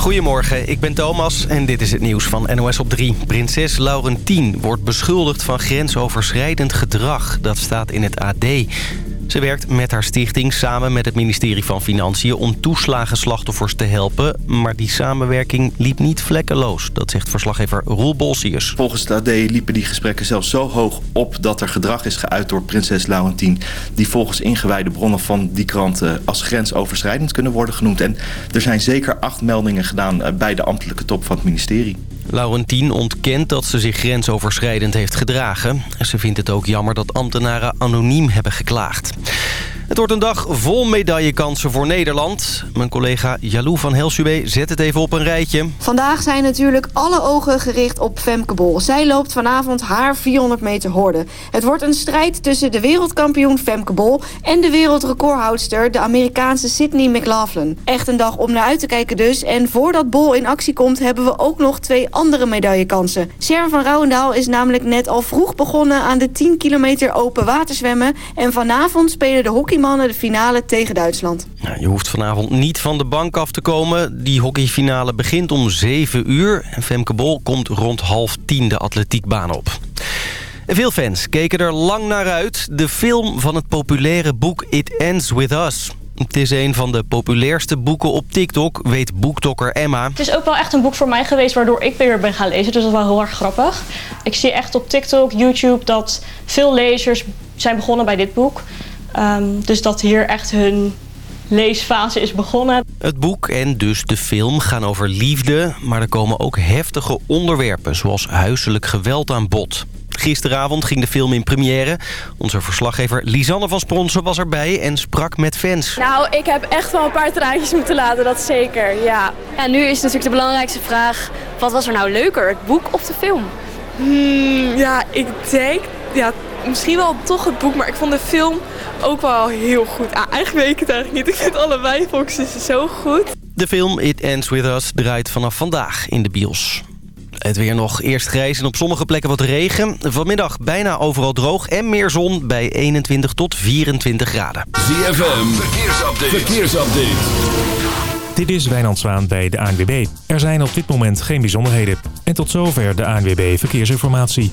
Goedemorgen, ik ben Thomas en dit is het nieuws van NOS op 3. Prinses Laurentien wordt beschuldigd van grensoverschrijdend gedrag. Dat staat in het AD. Ze werkt met haar stichting samen met het ministerie van Financiën... om toeslagenslachtoffers te helpen. Maar die samenwerking liep niet vlekkeloos. Dat zegt verslaggever Roel Bolsius. Volgens de AD liepen die gesprekken zelfs zo hoog op... dat er gedrag is geuit door prinses Laurentien... die volgens ingewijde bronnen van die krant... als grensoverschrijdend kunnen worden genoemd. En er zijn zeker acht meldingen gedaan... Eh, bij de ambtelijke top van het ministerie. Laurentien ontkent dat ze zich grensoverschrijdend heeft gedragen. Ze vindt het ook jammer dat ambtenaren anoniem hebben geklaagd. Het wordt een dag vol medaillekansen voor Nederland. Mijn collega Jalou van Helsuwe zet het even op een rijtje. Vandaag zijn natuurlijk alle ogen gericht op Femke Bol. Zij loopt vanavond haar 400 meter horde. Het wordt een strijd tussen de wereldkampioen Femke Bol... en de wereldrecordhoudster, de Amerikaanse Sydney McLaughlin. Echt een dag om naar uit te kijken dus. En voordat Bol in actie komt, hebben we ook nog twee andere medaillekansen. Sharon van Rouwendaal is namelijk net al vroeg begonnen... aan de 10 kilometer open waterzwemmen. En vanavond spelen de hockey hockeymannen de finale tegen Duitsland. je hoeft vanavond niet van de bank af te komen. Die hockeyfinale begint om 7 uur. En Femke Bol komt rond half tien de atletiekbaan op. veel fans keken er lang naar uit. De film van het populaire boek It Ends With Us. Het is een van de populairste boeken op TikTok, weet boektokker Emma. Het is ook wel echt een boek voor mij geweest waardoor ik weer ben gaan lezen. Dus dat is wel heel erg grappig. Ik zie echt op TikTok, YouTube dat veel lezers zijn begonnen bij dit boek. Ehm, dus dat hier echt hun leesfase is begonnen. Het boek en dus de film gaan over liefde... maar er komen ook heftige onderwerpen... zoals huiselijk geweld aan bod. Gisteravond ging de film in première. Onze verslaggever Lisanne van Spronsen was erbij en sprak met fans. Nou, ik heb echt wel een paar traantjes moeten laten, dat zeker, ja. Ja, nu is natuurlijk de belangrijkste vraag... wat was er nou leuker, het boek of de film? Hmm, ja, ik denk ja, misschien wel toch het boek, maar ik vond de film ook wel heel goed. Ah, eigenlijk weet ik het eigenlijk niet. Ik vind allebei volgens zo goed. De film It Ends With Us draait vanaf vandaag in de bios. Het weer nog eerst grijs en op sommige plekken wat regen. Vanmiddag bijna overal droog en meer zon bij 21 tot 24 graden. ZFM, verkeersupdate. verkeersupdate. Dit is Wijnand Zwaan bij de ANWB. Er zijn op dit moment geen bijzonderheden. En tot zover de ANWB Verkeersinformatie.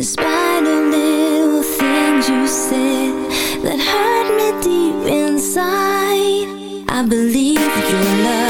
In spite of little things you said that hurt me deep inside, I believe your love,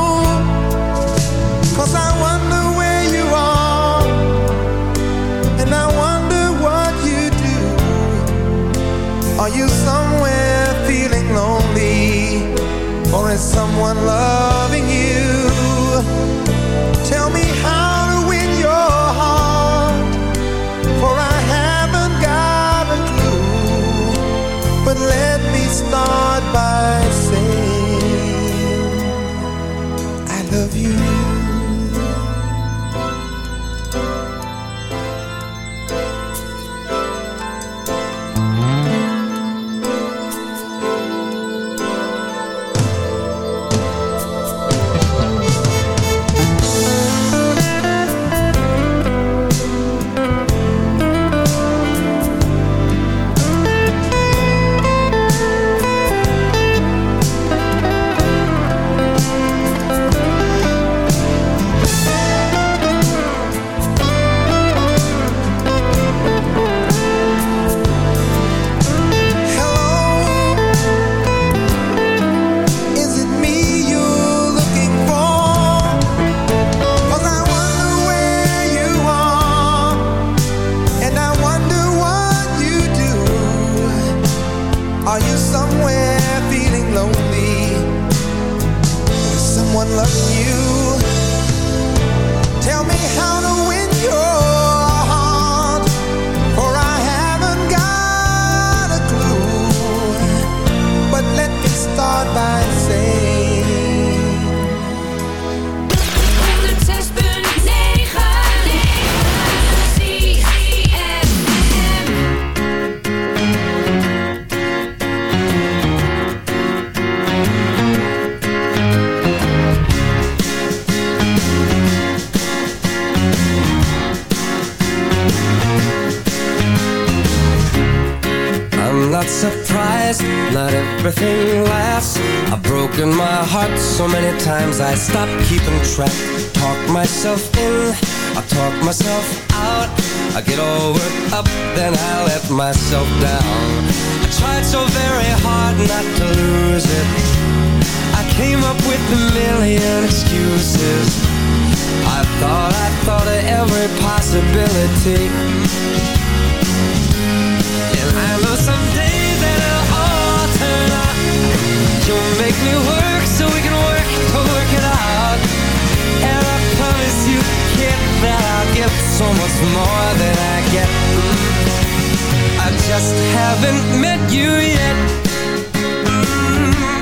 someone love I thought, I thought of every possibility. And I know someday that it'll all turn up. You'll make me work so we can work to work it out. And I promise you, kid, that I'll give so much more than I get. I just haven't met you yet. Mm -mm -mm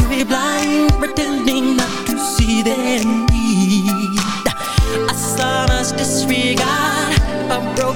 be blind, pretending not to see their need? A son's disregard, a broken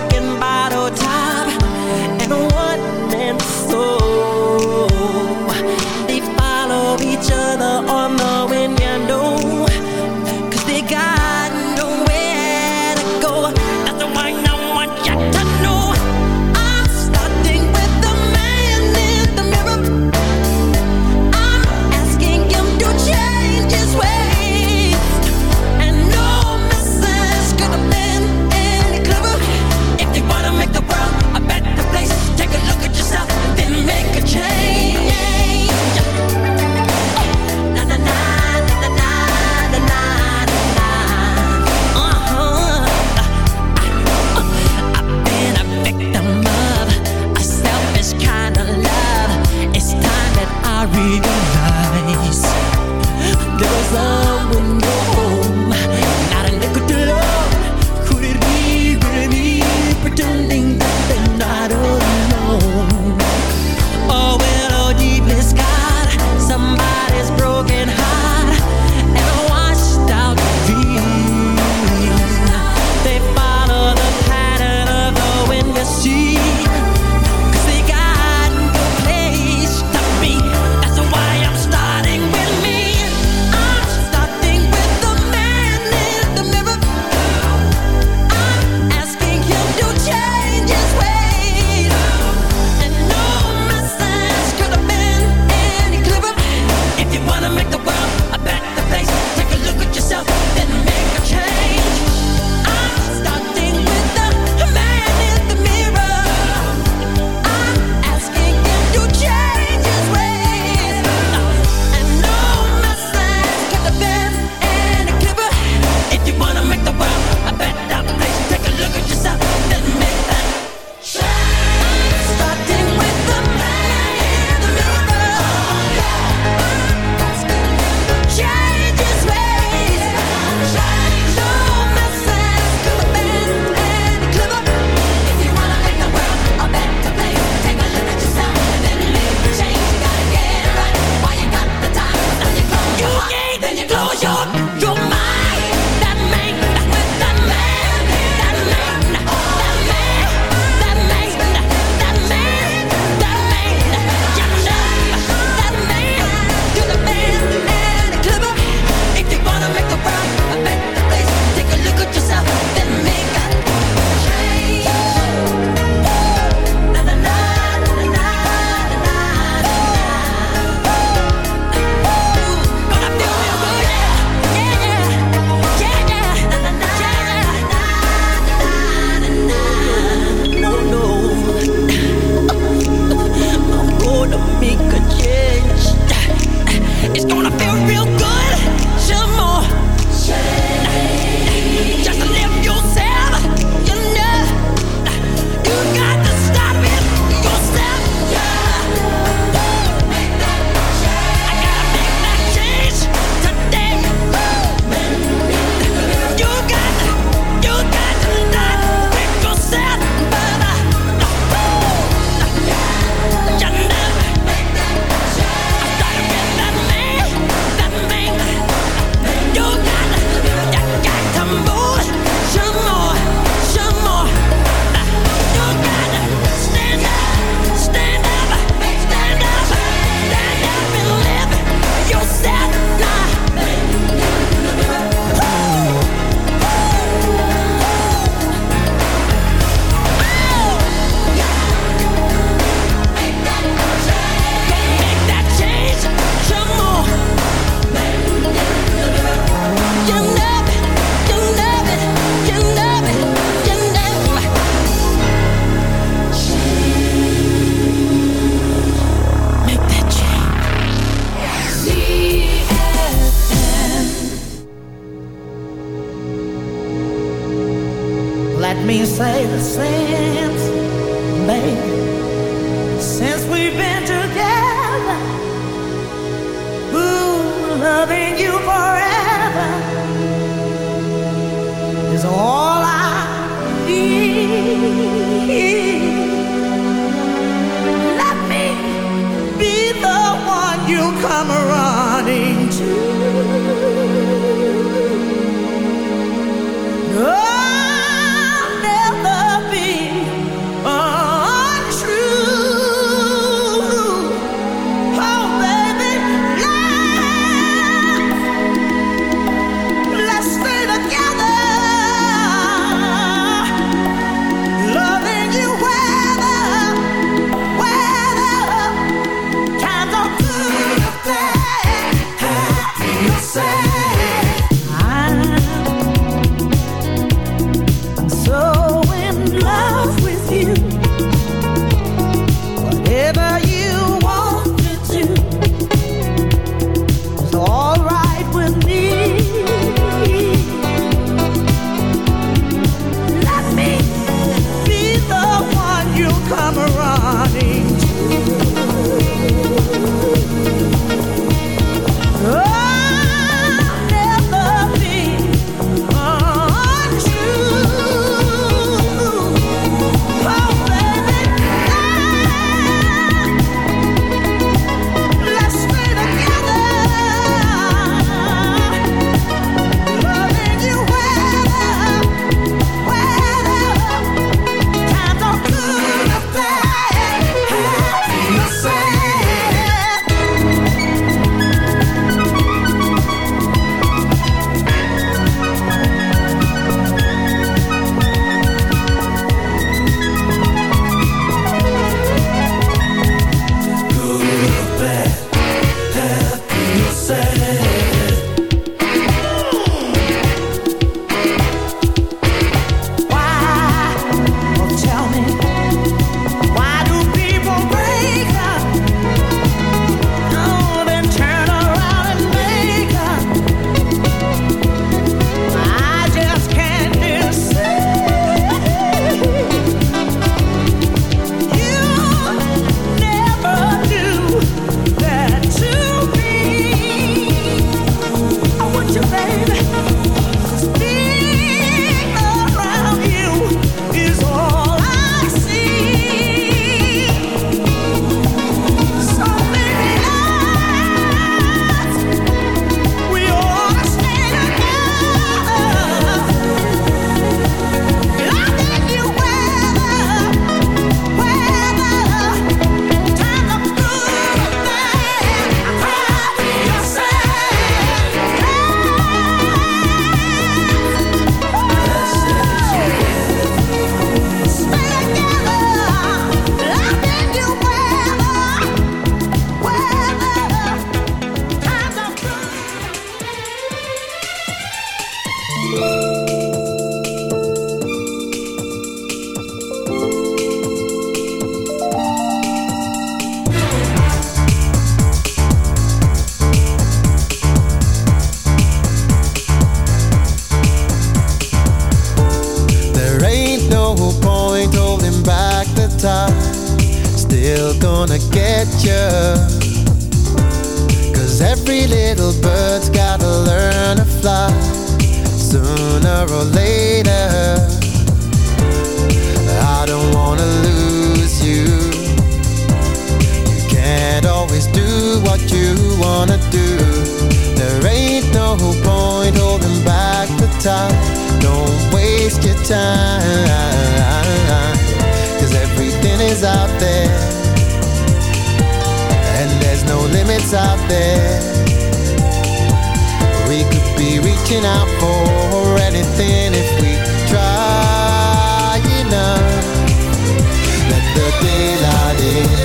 Let the daylight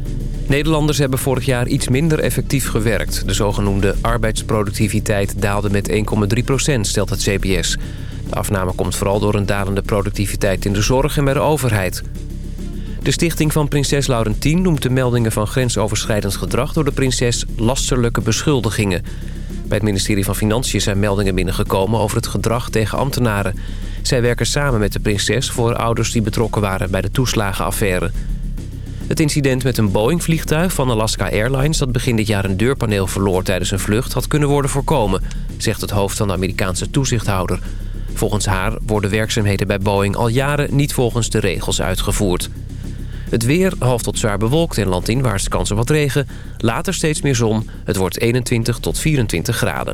Nederlanders hebben vorig jaar iets minder effectief gewerkt. De zogenoemde arbeidsproductiviteit daalde met 1,3 procent, stelt het CBS. De afname komt vooral door een dalende productiviteit in de zorg en bij de overheid. De stichting van prinses Laurentien noemt de meldingen van grensoverschrijdend gedrag... door de prinses lasterlijke beschuldigingen. Bij het ministerie van Financiën zijn meldingen binnengekomen over het gedrag tegen ambtenaren. Zij werken samen met de prinses voor ouders die betrokken waren bij de toeslagenaffaire. Het incident met een Boeing-vliegtuig van Alaska Airlines... dat begin dit jaar een deurpaneel verloor tijdens een vlucht... had kunnen worden voorkomen, zegt het hoofd van de Amerikaanse toezichthouder. Volgens haar worden werkzaamheden bij Boeing al jaren niet volgens de regels uitgevoerd. Het weer half tot zwaar bewolkt en landinwaarts kans op wat regen. Later steeds meer zon. Het wordt 21 tot 24 graden.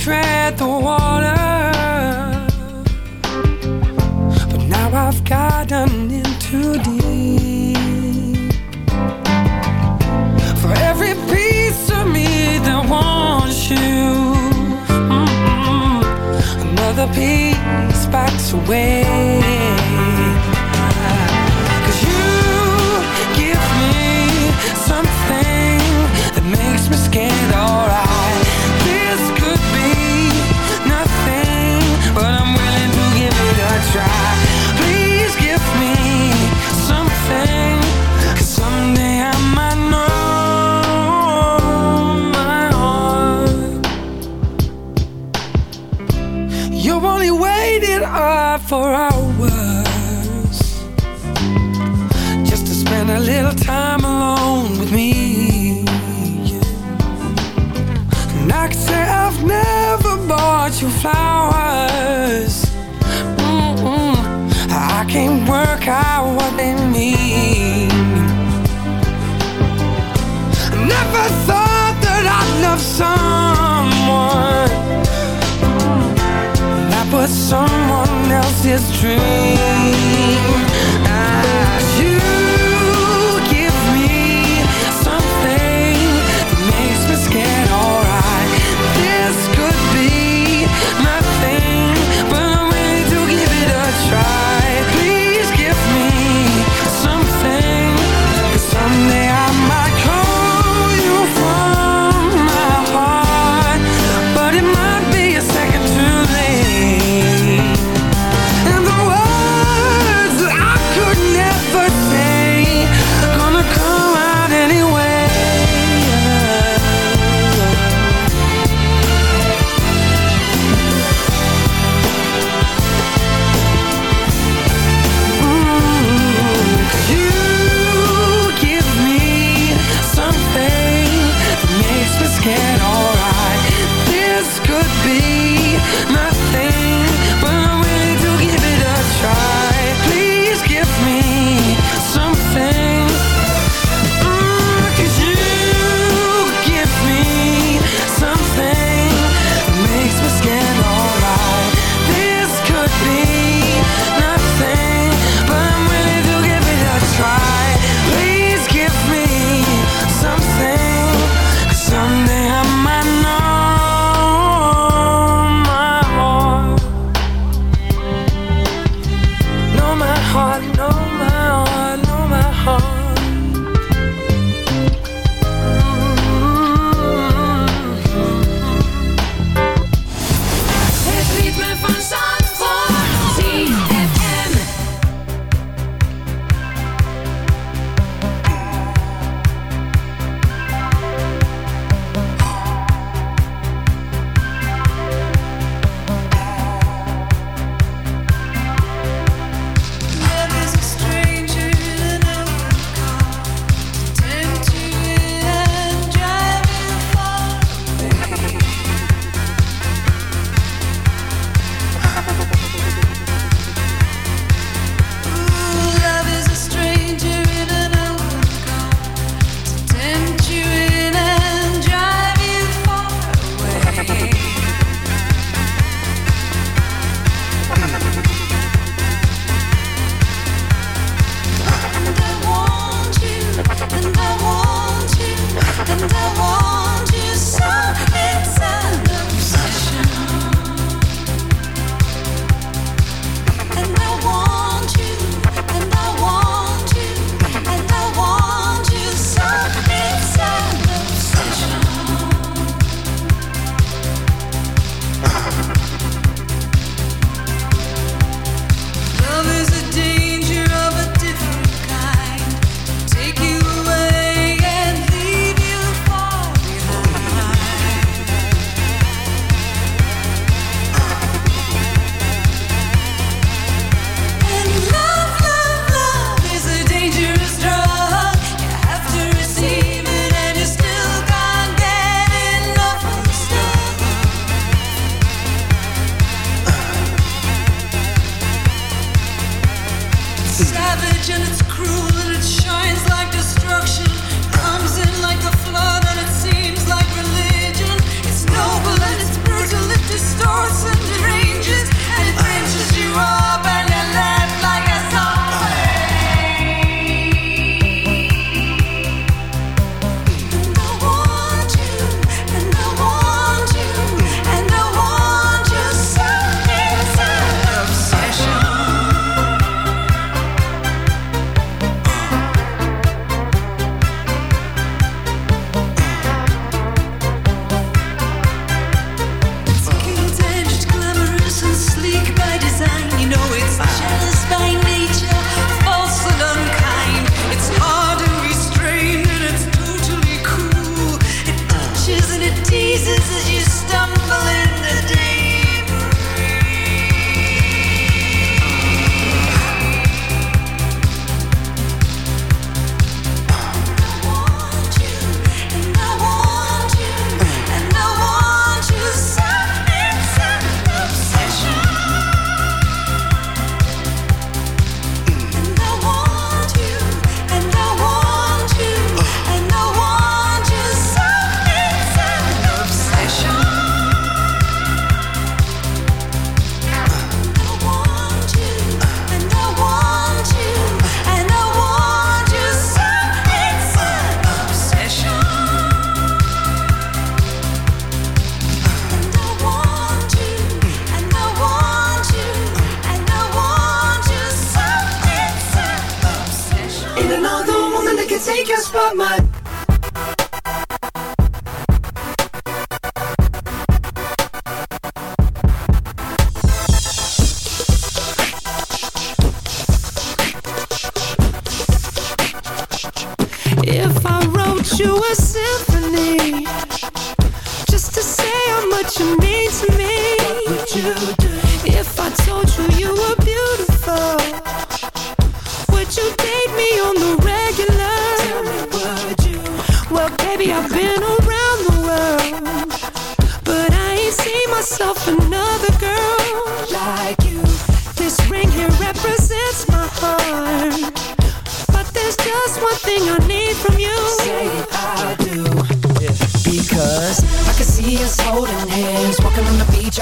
tread the water. But now I've gotten in too deep. For every piece of me that wants you, mm-hmm, another piece backs away. Something that makes me scared flowers. Mm -mm. I can't work out what they mean. Never thought that I'd love someone that was someone else's dream.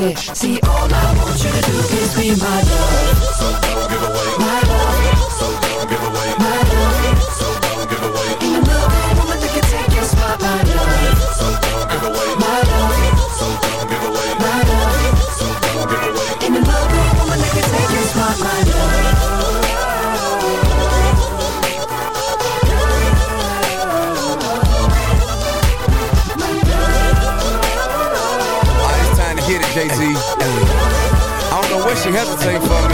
easy See all I want you to do is be my love. everything for me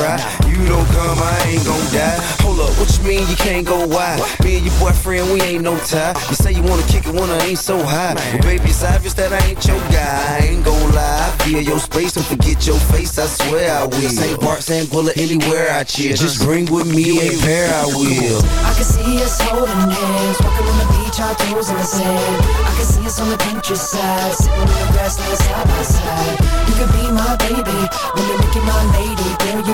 You don't come, I ain't gon' die. Hold up, what you mean you can't go wide? Me and your boyfriend, we ain't no tie. You say you wanna kick it when I ain't so high. Well, baby, it's obvious that I ain't your guy. I ain't gon' lie. I feel your space and forget your face, I swear I will. St. Bart, St. Bullet, anywhere I chill. Just bring with me a pair, I will. I can see us holding hands, walking on the beach, our toes in the sand. I can see us on the Pinterest side, sitting on the grassland side by side. You could be my baby, when you're making my lady. Girl, you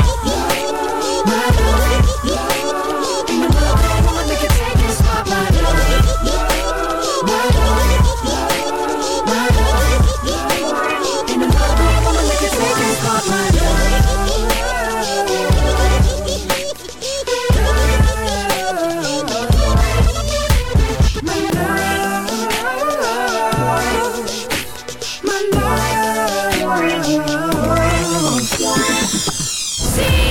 see.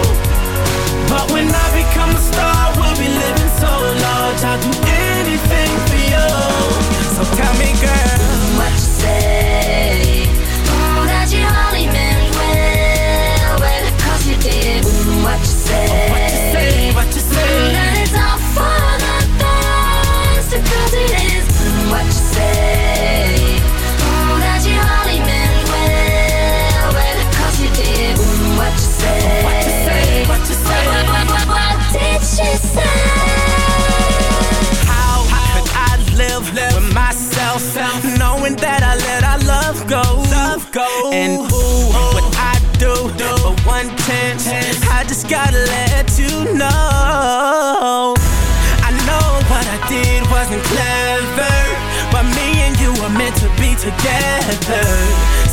Tell me, girl, what you say? Knowing that I let our love go? Love go. And ooh, what I do for one chance, I just gotta let you know. I know what I did wasn't clever, but me and you were meant to be together.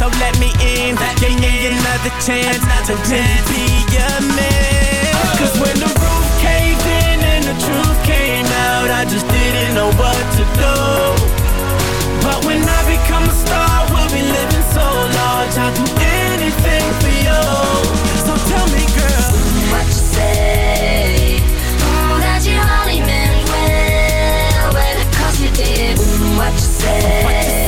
So let me in, give me another chance to really be your man. Cause when the roof caved in and the truth came out, I just didn't know what to do. But when I become a star, we'll be living so large. I'll do anything for you. So tell me, girl, what you say? Mm, that you only meant well, well, cause you did. Mm, what you say? What you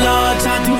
living so large.